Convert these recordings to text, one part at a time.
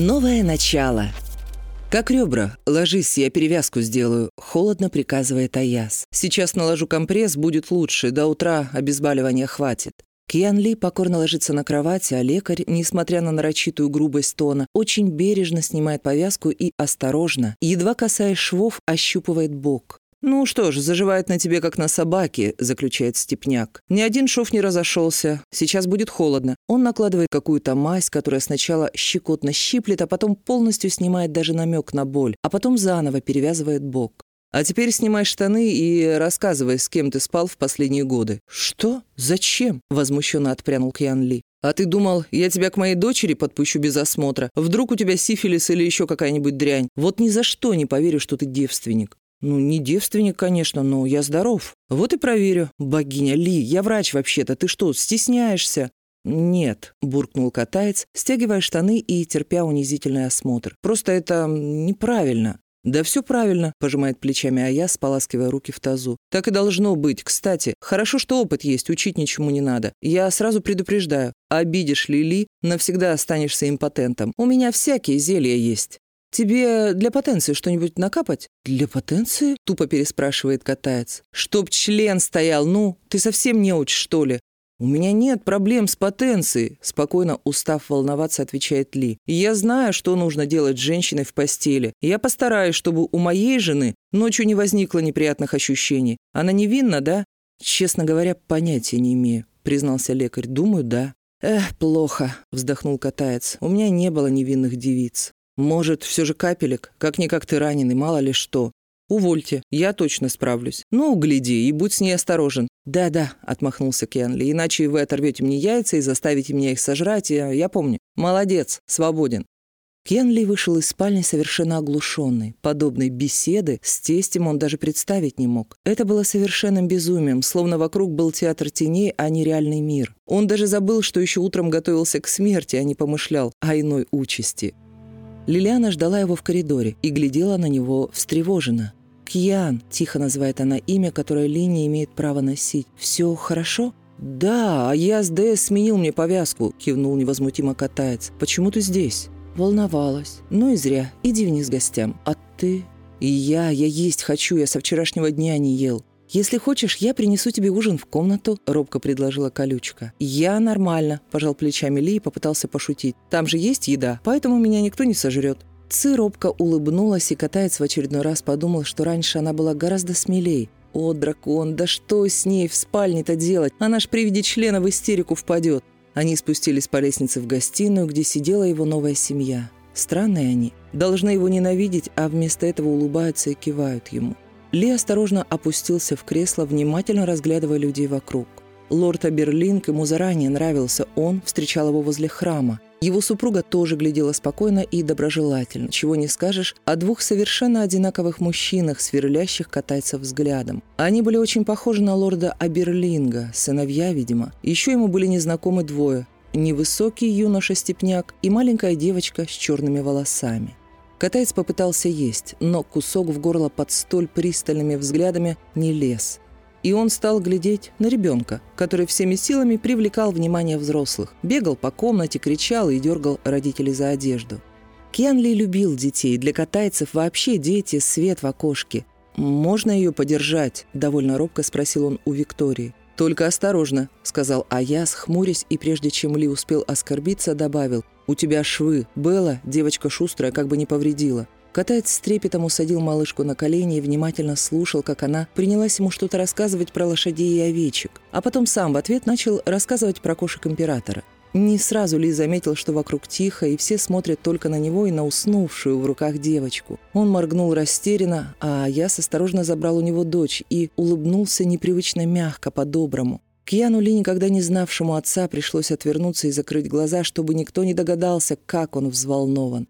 Новое начало. «Как ребра? Ложись, я перевязку сделаю», — холодно приказывает Аяс. «Сейчас наложу компресс, будет лучше, до утра обезболивания хватит». Кьян Ли покорно ложится на кровати, а лекарь, несмотря на нарочитую грубость тона, очень бережно снимает повязку и осторожно, едва касаясь швов, ощупывает бок. «Ну что ж, заживает на тебе, как на собаке», — заключает Степняк. «Ни один шов не разошелся. Сейчас будет холодно». Он накладывает какую-то мазь, которая сначала щекотно щиплет, а потом полностью снимает даже намек на боль, а потом заново перевязывает бок. «А теперь снимай штаны и рассказывай, с кем ты спал в последние годы». «Что? Зачем?» — возмущенно отпрянул Кьян Ли. «А ты думал, я тебя к моей дочери подпущу без осмотра? Вдруг у тебя сифилис или еще какая-нибудь дрянь? Вот ни за что не поверю, что ты девственник». «Ну, не девственник, конечно, но я здоров. Вот и проверю. Богиня Ли, я врач вообще-то. Ты что, стесняешься?» «Нет», — буркнул катаец, стягивая штаны и терпя унизительный осмотр. «Просто это неправильно». «Да все правильно», — пожимает плечами Ая, споласкивая руки в тазу. «Так и должно быть. Кстати, хорошо, что опыт есть, учить ничему не надо. Я сразу предупреждаю. Обидишь Лили, навсегда останешься импотентом. У меня всякие зелья есть». «Тебе для потенции что-нибудь накапать?» «Для потенции?» — тупо переспрашивает катаец. «Чтоб член стоял, ну, ты совсем не учишь, что ли?» «У меня нет проблем с потенцией», — спокойно устав волноваться, отвечает Ли. «Я знаю, что нужно делать с женщиной в постели. Я постараюсь, чтобы у моей жены ночью не возникло неприятных ощущений. Она невинна, да?» «Честно говоря, понятия не имею», — признался лекарь. «Думаю, да». «Эх, плохо», — вздохнул катаец. «У меня не было невинных девиц». «Может, все же капелек? Как-никак ты раненый, мало ли что. «Увольте, я точно справлюсь. Ну, гляди и будь с ней осторожен». «Да-да», — отмахнулся Кенли, «иначе вы оторвете мне яйца и заставите меня их сожрать, я, я помню. Молодец, свободен». Кенли вышел из спальни совершенно оглушенный. Подобной беседы с тестем он даже представить не мог. Это было совершенным безумием, словно вокруг был театр теней, а не реальный мир. Он даже забыл, что еще утром готовился к смерти, а не помышлял о иной участи. Лилиана ждала его в коридоре и глядела на него встревоженно. «Кьян», — тихо называет она имя, которое Ли не имеет права носить. «Все хорошо?» «Да, а я с ДС сменил мне повязку», — кивнул невозмутимо катаец. «Почему ты здесь?» Волновалась. «Ну и зря. Иди вниз гостям. А ты?» «И я, я есть хочу, я со вчерашнего дня не ел». «Если хочешь, я принесу тебе ужин в комнату», — робко предложила колючка. «Я нормально», — пожал плечами Ли и попытался пошутить. «Там же есть еда, поэтому меня никто не сожрет». Ци робко улыбнулась, и катаец в очередной раз подумал, что раньше она была гораздо смелее. «О, дракон, да что с ней в спальне-то делать? Она ж при виде члена в истерику впадет». Они спустились по лестнице в гостиную, где сидела его новая семья. Странные они. Должны его ненавидеть, а вместо этого улыбаются и кивают ему. Ли осторожно опустился в кресло, внимательно разглядывая людей вокруг. Лорд Аберлинг ему заранее нравился, он встречал его возле храма. Его супруга тоже глядела спокойно и доброжелательно, чего не скажешь о двух совершенно одинаковых мужчинах, сверлящих катайцев взглядом. Они были очень похожи на лорда Аберлинга, сыновья, видимо. Еще ему были незнакомы двое – невысокий юноша-степняк и маленькая девочка с черными волосами. Катаец попытался есть, но кусок в горло под столь пристальными взглядами не лез – и он стал глядеть на ребенка, который всеми силами привлекал внимание взрослых. Бегал по комнате, кричал и дергал родителей за одежду. Кьян Ли любил детей. Для катайцев вообще дети – свет в окошке. «Можно ее подержать?» – довольно робко спросил он у Виктории. «Только осторожно», – сказал Аяс, хмурясь, и прежде чем Ли успел оскорбиться, добавил. «У тебя швы. Белла, девочка шустрая, как бы не повредила. Катаец с трепетом усадил малышку на колени и внимательно слушал, как она принялась ему что-то рассказывать про лошадей и овечек, а потом сам в ответ начал рассказывать про кошек императора. Не сразу Ли заметил, что вокруг тихо, и все смотрят только на него и на уснувшую в руках девочку. Он моргнул растерянно, а я осторожно забрал у него дочь и улыбнулся непривычно мягко, по-доброму. Кьяну Ли, никогда не знавшему отца, пришлось отвернуться и закрыть глаза, чтобы никто не догадался, как он взволнован.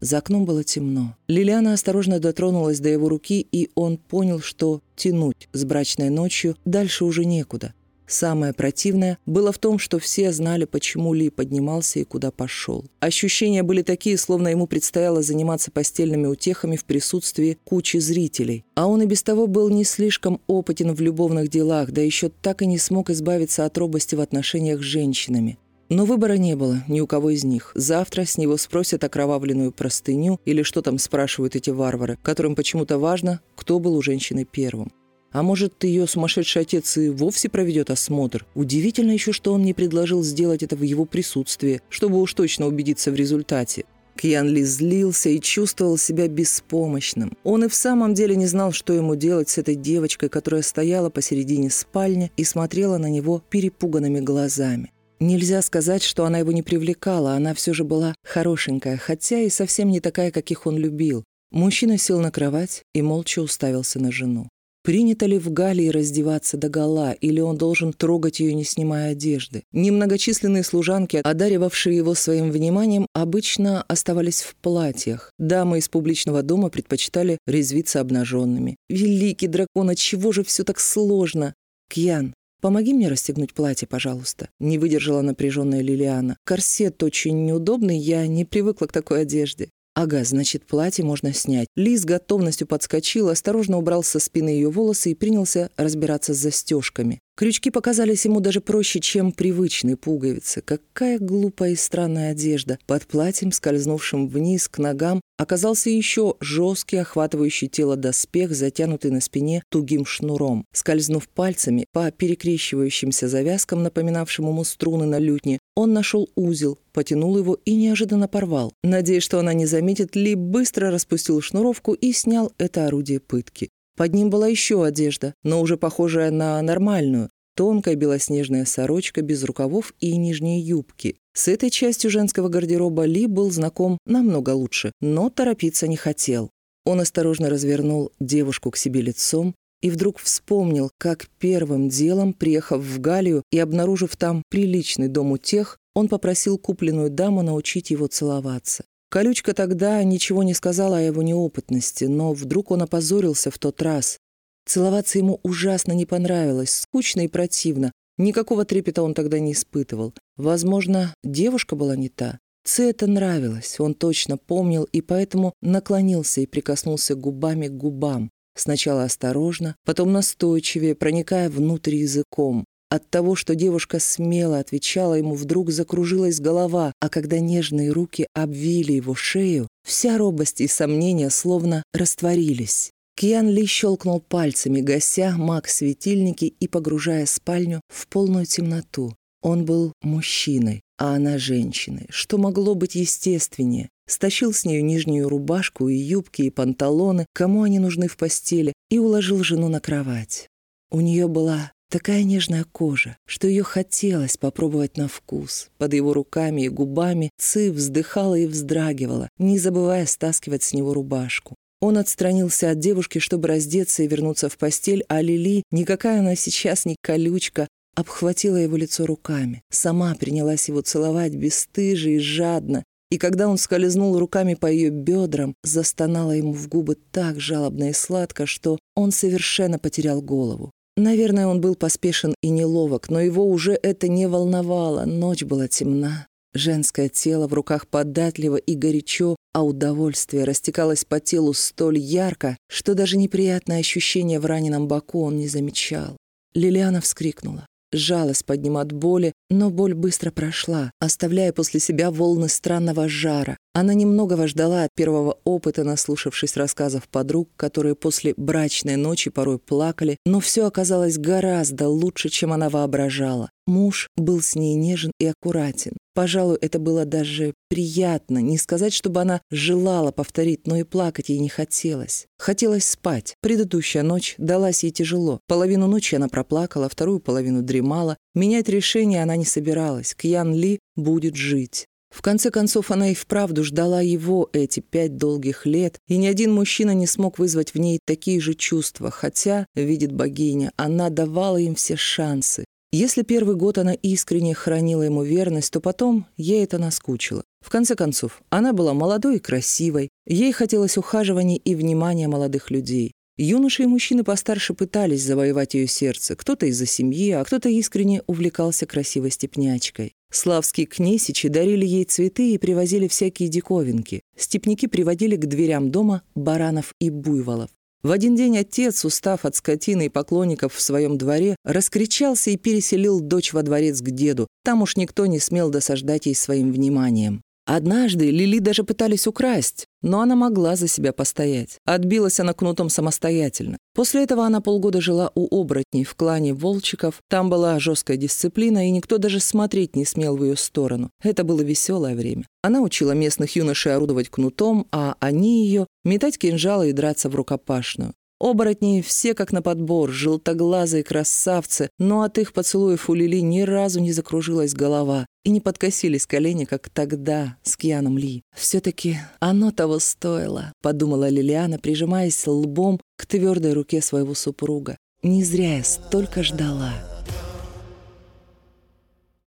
За окном было темно. Лилиана осторожно дотронулась до его руки, и он понял, что тянуть с брачной ночью дальше уже некуда. Самое противное было в том, что все знали, почему Ли поднимался и куда пошел. Ощущения были такие, словно ему предстояло заниматься постельными утехами в присутствии кучи зрителей. А он и без того был не слишком опытен в любовных делах, да еще так и не смог избавиться от робости в отношениях с женщинами. Но выбора не было ни у кого из них. Завтра с него спросят окровавленную простыню или что там спрашивают эти варвары, которым почему-то важно, кто был у женщины первым. А может, ее сумасшедший отец и вовсе проведет осмотр? Удивительно еще, что он не предложил сделать это в его присутствии, чтобы уж точно убедиться в результате. Кьян Ли злился и чувствовал себя беспомощным. Он и в самом деле не знал, что ему делать с этой девочкой, которая стояла посередине спальни и смотрела на него перепуганными глазами. Нельзя сказать, что она его не привлекала, она все же была хорошенькая, хотя и совсем не такая, каких он любил. Мужчина сел на кровать и молча уставился на жену. Принято ли в Галии раздеваться до гола, или он должен трогать ее, не снимая одежды? Немногочисленные служанки, одаривавшие его своим вниманием, обычно оставались в платьях. Дамы из публичного дома предпочитали резвиться обнаженными. «Великий дракон, чего же все так сложно?» «Кьян, «Помоги мне расстегнуть платье, пожалуйста», — не выдержала напряженная Лилиана. «Корсет очень неудобный, я не привыкла к такой одежде». Ага, значит, платье можно снять. Ли с готовностью подскочил, осторожно убрал со спины ее волосы и принялся разбираться с застежками. Крючки показались ему даже проще, чем привычные пуговицы. Какая глупая и странная одежда. Под платьем, скользнувшим вниз к ногам, оказался еще жесткий, охватывающий тело доспех, затянутый на спине тугим шнуром. Скользнув пальцами по перекрещивающимся завязкам, напоминавшим ему струны на лютне, он нашел узел, потянул его и неожиданно порвал. Надеясь, что она не заметит, Ли быстро распустил шнуровку и снял это орудие пытки. Под ним была еще одежда, но уже похожая на нормальную. Тонкая белоснежная сорочка без рукавов и нижней юбки. С этой частью женского гардероба Ли был знаком намного лучше, но торопиться не хотел. Он осторожно развернул девушку к себе лицом и вдруг вспомнил, как первым делом, приехав в Галию и обнаружив там приличный дом у тех, он попросил купленную даму научить его целоваться. Колючка тогда ничего не сказала о его неопытности, но вдруг он опозорился в тот раз. Целоваться ему ужасно не понравилось, скучно и противно. Никакого трепета он тогда не испытывал. Возможно, девушка была не та. Це это нравилось, он точно помнил, и поэтому наклонился и прикоснулся губами к губам. Сначала осторожно, потом настойчивее, проникая внутрь языком. От того, что девушка смело отвечала ему, вдруг закружилась голова, а когда нежные руки обвили его шею, вся робость и сомнения словно растворились. Кьян Ли щелкнул пальцами, гася маг-светильники и погружая спальню в полную темноту. Он был мужчиной, а она женщиной. Что могло быть естественнее? Стащил с нее нижнюю рубашку и юбки, и панталоны, кому они нужны в постели, и уложил жену на кровать. У нее была Такая нежная кожа, что ее хотелось попробовать на вкус. Под его руками и губами Ци вздыхала и вздрагивала, не забывая стаскивать с него рубашку. Он отстранился от девушки, чтобы раздеться и вернуться в постель, а Лили, никакая она сейчас не колючка, обхватила его лицо руками. Сама принялась его целовать бесстыже и жадно, и когда он скользнул руками по ее бедрам, застонала ему в губы так жалобно и сладко, что он совершенно потерял голову. Наверное, он был поспешен и неловок, но его уже это не волновало. Ночь была темна. Женское тело в руках податливо и горячо, а удовольствие растекалось по телу столь ярко, что даже неприятное ощущение в раненом боку он не замечал. Лилиана вскрикнула сжалась под ним от боли, но боль быстро прошла, оставляя после себя волны странного жара. Она немного ждала от первого опыта, наслушавшись рассказов подруг, которые после брачной ночи порой плакали, но все оказалось гораздо лучше, чем она воображала. Муж был с ней нежен и аккуратен. Пожалуй, это было даже приятно. Не сказать, чтобы она желала повторить, но и плакать ей не хотелось. Хотелось спать. Предыдущая ночь далась ей тяжело. Половину ночи она проплакала, вторую половину дремала. Менять решение она не собиралась. Кьян Ли будет жить. В конце концов, она и вправду ждала его эти пять долгих лет, и ни один мужчина не смог вызвать в ней такие же чувства, хотя, видит богиня, она давала им все шансы. Если первый год она искренне хранила ему верность, то потом ей это наскучило. В конце концов, она была молодой и красивой, ей хотелось ухаживания и внимания молодых людей. Юноши и мужчины постарше пытались завоевать ее сердце, кто-то из-за семьи, а кто-то искренне увлекался красивой степнячкой. Славские кнесичи дарили ей цветы и привозили всякие диковинки. Степники приводили к дверям дома баранов и буйволов. В один день отец, устав от скотины и поклонников в своем дворе, раскричался и переселил дочь во дворец к деду. Там уж никто не смел досаждать ей своим вниманием. Однажды Лили даже пытались украсть, но она могла за себя постоять. Отбилась она кнутом самостоятельно. После этого она полгода жила у оборотней в клане волчиков. Там была жесткая дисциплина, и никто даже смотреть не смел в ее сторону. Это было веселое время. Она учила местных юношей орудовать кнутом, а они ее метать кинжалы и драться в рукопашную. Оборотни все как на подбор, желтоглазые красавцы, но от их поцелуев у Лили ни разу не закружилась голова и не подкосились колени, как тогда с Кьяном Ли. «Все-таки оно того стоило», — подумала Лилиана, прижимаясь лбом к твердой руке своего супруга. «Не зря я столько ждала».